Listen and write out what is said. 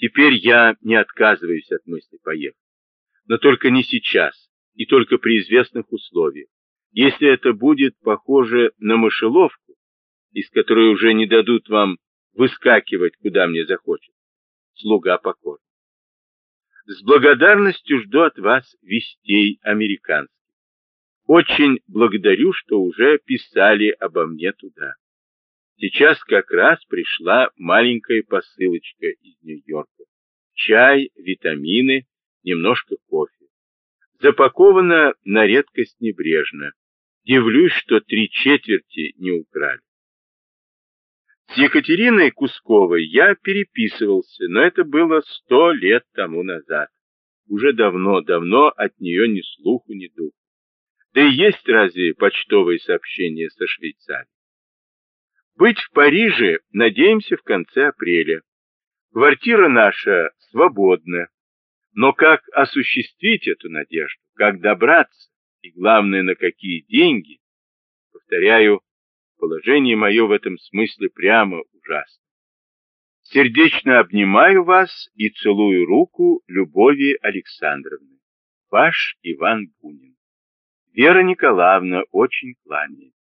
Теперь я не отказываюсь от мысли поехать. Но только не сейчас и только при известных условиях. Если это будет похоже на мышеловку, из которой уже не дадут вам выскакивать, куда мне захочется, слуга покорный. С благодарностью жду от вас вестей американских. Очень благодарю, что уже писали обо мне туда. Сейчас как раз пришла маленькая посылочка из Нью-Йорка. Чай, витамины, немножко кофе. Запаковано на редкость небрежно. Дивлюсь, что три четверти не украли. С Екатериной Кусковой я переписывался, но это было сто лет тому назад. Уже давно-давно от нее ни слуху, ни духу. Да и есть разве почтовые сообщения со Швейцарией? Быть в Париже надеемся в конце апреля. Квартира наша свободна. Но как осуществить эту надежду, как добраться и, главное, на какие деньги, повторяю, Положение мое в этом смысле прямо ужасно. Сердечно обнимаю вас и целую руку Любови Александровны. Ваш Иван Бунин. Вера Николаевна очень кланяется.